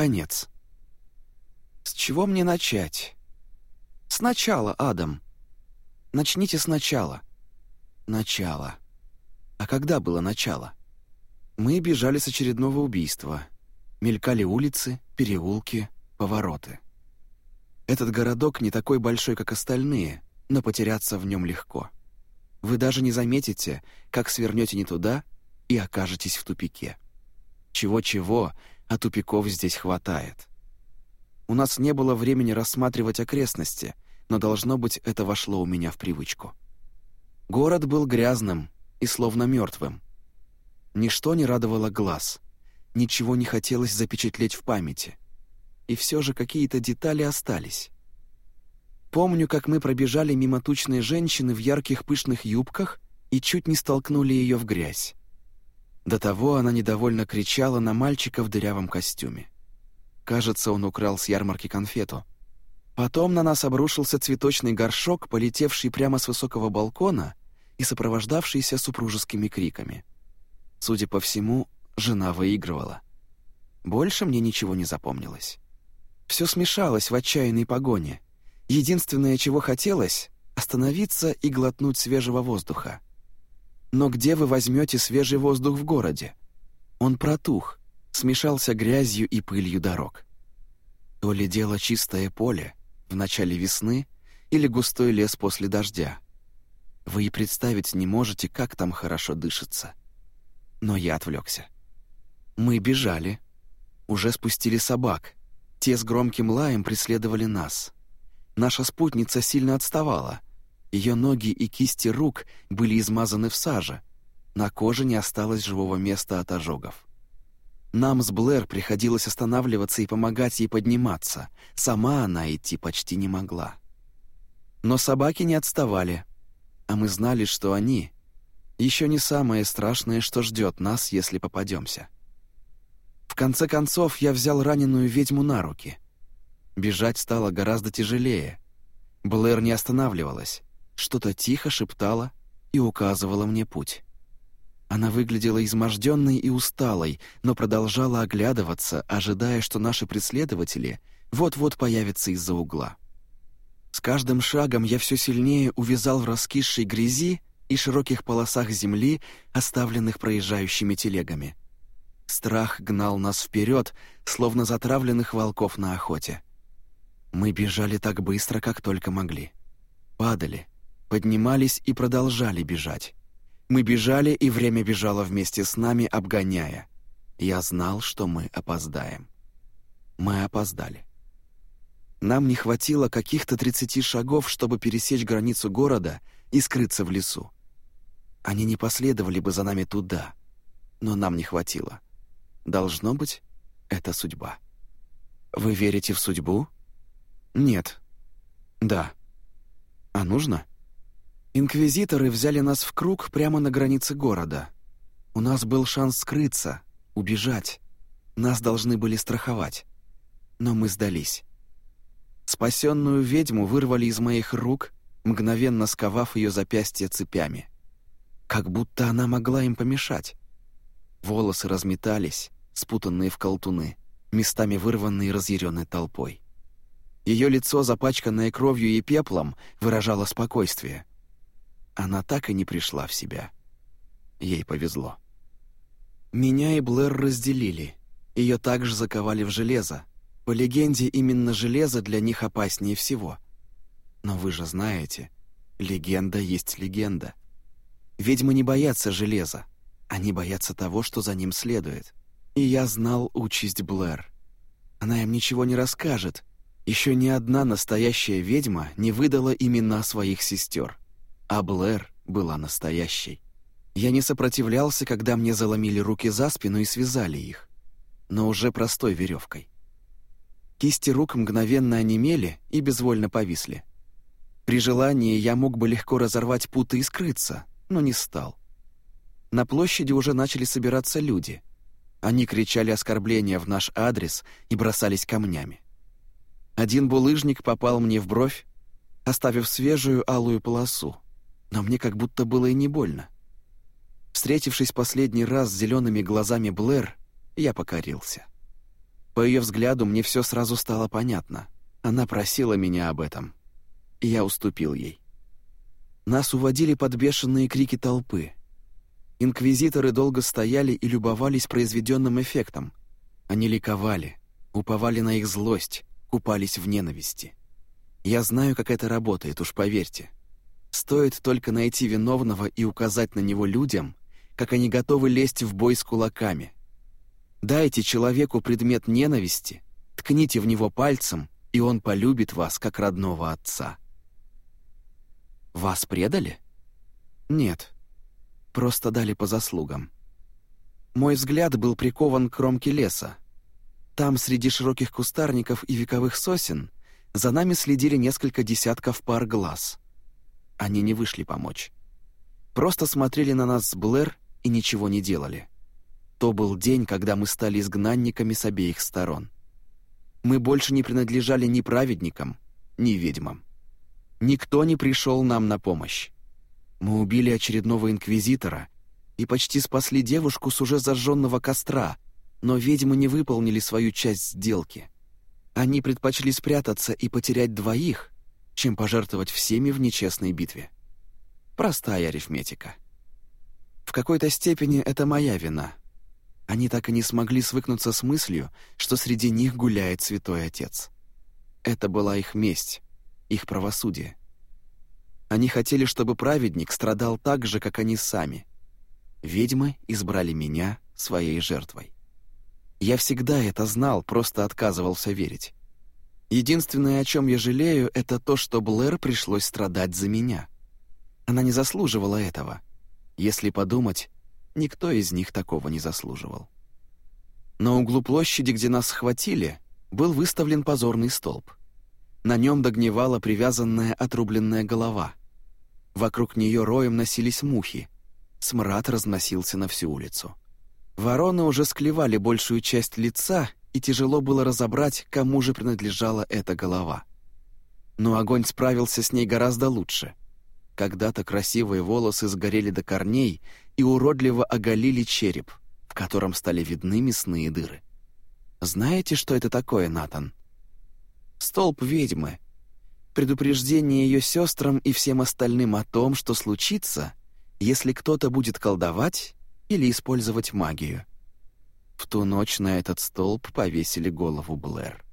Конец. С чего мне начать? Сначала, Адам. Начните сначала. Начало. А когда было начало? Мы бежали с очередного убийства. Мелькали улицы, переулки, повороты. Этот городок не такой большой, как остальные, но потеряться в нем легко. Вы даже не заметите, как свернете не туда и окажетесь в тупике. Чего-чего, а тупиков здесь хватает. У нас не было времени рассматривать окрестности, но, должно быть, это вошло у меня в привычку. Город был грязным и словно мертвым. Ничто не радовало глаз, ничего не хотелось запечатлеть в памяти. И все же какие-то детали остались. Помню, как мы пробежали мимо тучной женщины в ярких пышных юбках и чуть не столкнули ее в грязь. До того она недовольно кричала на мальчика в дырявом костюме. Кажется, он украл с ярмарки конфету. Потом на нас обрушился цветочный горшок, полетевший прямо с высокого балкона и сопровождавшийся супружескими криками. Судя по всему, жена выигрывала. Больше мне ничего не запомнилось. Все смешалось в отчаянной погоне. Единственное, чего хотелось — остановиться и глотнуть свежего воздуха. Но где вы возьмете свежий воздух в городе? Он протух, смешался грязью и пылью дорог. То ли дело чистое поле в начале весны или густой лес после дождя. Вы и представить не можете, как там хорошо дышится. Но я отвлекся. Мы бежали. Уже спустили собак. Те с громким лаем преследовали нас. Наша спутница сильно отставала. Ее ноги и кисти рук были измазаны в саже. На коже не осталось живого места от ожогов. Нам с Блэр приходилось останавливаться и помогать ей подниматься. Сама она идти почти не могла. Но собаки не отставали, а мы знали, что они — еще не самое страшное, что ждет нас, если попадемся. В конце концов, я взял раненую ведьму на руки. Бежать стало гораздо тяжелее. Блэр не останавливалась, что-то тихо шептала и указывала мне путь. Она выглядела изможденной и усталой, но продолжала оглядываться, ожидая, что наши преследователи вот-вот появятся из-за угла. С каждым шагом я все сильнее увязал в раскисшей грязи и широких полосах земли, оставленных проезжающими телегами. Страх гнал нас вперед, словно затравленных волков на охоте. Мы бежали так быстро, как только могли. Падали, поднимались и продолжали бежать. Мы бежали, и время бежало вместе с нами, обгоняя. Я знал, что мы опоздаем. Мы опоздали. Нам не хватило каких-то 30 шагов, чтобы пересечь границу города и скрыться в лесу. Они не последовали бы за нами туда, но нам не хватило. Должно быть, это судьба. Вы верите в судьбу? Нет. Да. А нужно? Инквизиторы взяли нас в круг прямо на границе города. У нас был шанс скрыться, убежать. Нас должны были страховать. Но мы сдались. Спасенную ведьму вырвали из моих рук, мгновенно сковав ее запястья цепями. Как будто она могла им помешать. Волосы разметались, спутанные в колтуны, местами вырванные разъяренной толпой. Ее лицо, запачканное кровью и пеплом, выражало спокойствие — она так и не пришла в себя. Ей повезло. Меня и Блэр разделили. Ее также заковали в железо. По легенде, именно железо для них опаснее всего. Но вы же знаете, легенда есть легенда. Ведьмы не боятся железа. Они боятся того, что за ним следует. И я знал участь Блэр. Она им ничего не расскажет. Еще ни одна настоящая ведьма не выдала имена своих сестер а Блэр была настоящей. Я не сопротивлялся, когда мне заломили руки за спину и связали их, но уже простой веревкой. Кисти рук мгновенно онемели и безвольно повисли. При желании я мог бы легко разорвать путы и скрыться, но не стал. На площади уже начали собираться люди. Они кричали оскорбления в наш адрес и бросались камнями. Один булыжник попал мне в бровь, оставив свежую алую полосу, но мне как будто было и не больно. Встретившись последний раз с зелеными глазами Блэр, я покорился. По ее взгляду мне все сразу стало понятно. Она просила меня об этом. И я уступил ей. Нас уводили под бешеные крики толпы. Инквизиторы долго стояли и любовались произведенным эффектом. Они ликовали, уповали на их злость, купались в ненависти. Я знаю, как это работает, уж поверьте. Стоит только найти виновного и указать на него людям, как они готовы лезть в бой с кулаками. Дайте человеку предмет ненависти, ткните в него пальцем, и он полюбит вас, как родного отца. Вас предали? Нет. Просто дали по заслугам. Мой взгляд был прикован к кромке леса. Там, среди широких кустарников и вековых сосен, за нами следили несколько десятков пар глаз. Они не вышли помочь. Просто смотрели на нас с Блэр и ничего не делали. То был день, когда мы стали изгнанниками с обеих сторон. Мы больше не принадлежали ни праведникам, ни ведьмам. Никто не пришел нам на помощь. Мы убили очередного инквизитора и почти спасли девушку с уже зажженного костра, но ведьмы не выполнили свою часть сделки. Они предпочли спрятаться и потерять двоих, чем пожертвовать всеми в нечестной битве. Простая арифметика. В какой-то степени это моя вина. Они так и не смогли свыкнуться с мыслью, что среди них гуляет Святой Отец. Это была их месть, их правосудие. Они хотели, чтобы праведник страдал так же, как они сами. Ведьмы избрали меня своей жертвой. Я всегда это знал, просто отказывался верить. Единственное, о чем я жалею, это то, что Блэр пришлось страдать за меня. Она не заслуживала этого. Если подумать, никто из них такого не заслуживал. На углу площади, где нас схватили, был выставлен позорный столб. На нем догнивала привязанная отрубленная голова. Вокруг нее роем носились мухи. Смрад разносился на всю улицу. Вороны уже склевали большую часть лица, и тяжело было разобрать, кому же принадлежала эта голова. Но огонь справился с ней гораздо лучше. Когда-то красивые волосы сгорели до корней и уродливо оголили череп, в котором стали видны мясные дыры. Знаете, что это такое, Натан? Столб ведьмы. Предупреждение ее сестрам и всем остальным о том, что случится, если кто-то будет колдовать или использовать магию. В ту ночь на этот столб повесили голову Блэр.